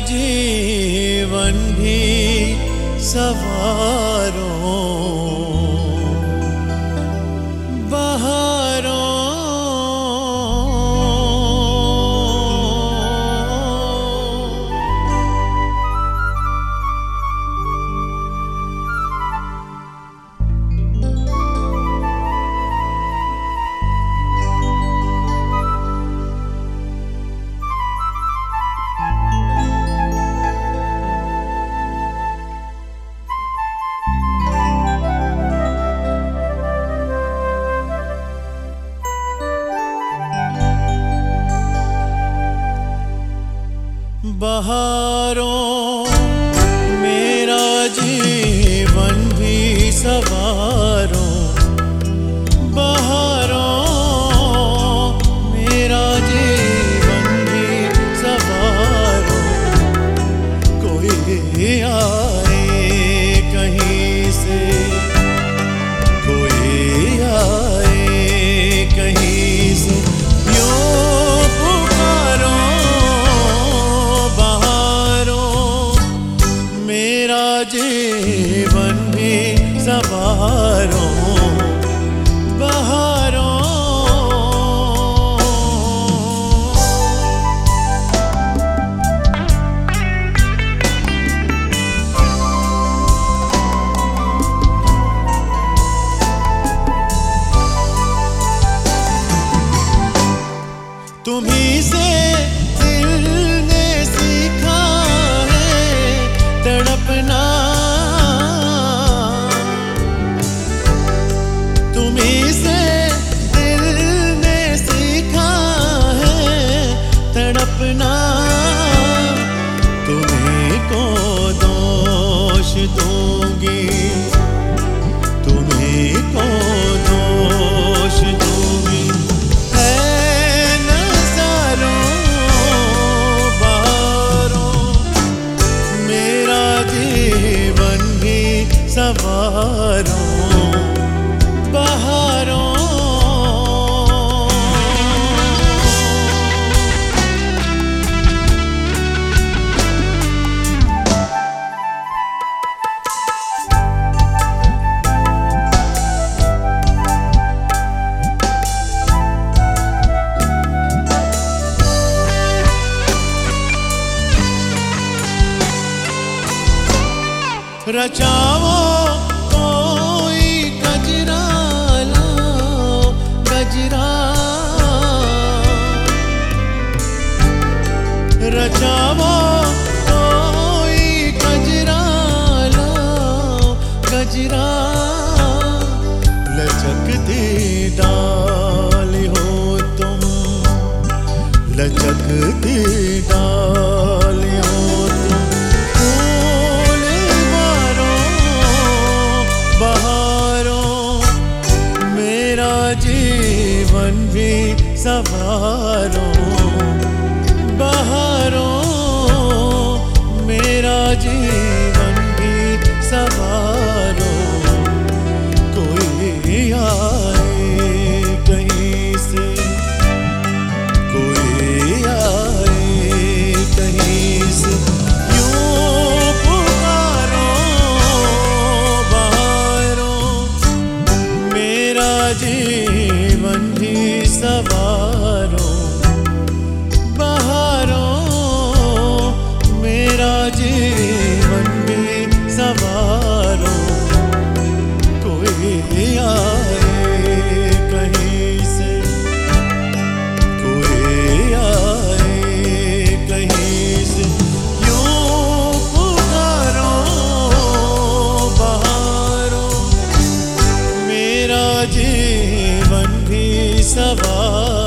जीवन भी सवारों बहारों मेरा जी तुम्ही से बहारों रचाओ गजरा लचक दे डाल हो तुम। लचक दे डाल हो तुम। फूल मेरा जीवन भी सवारों। सवारों बहारों मेरा जीवन में सवारों। कोई आए कहीं से, कोई आए कहीं से। यूँ पुकारो, बहारों, मेरा जीवन savar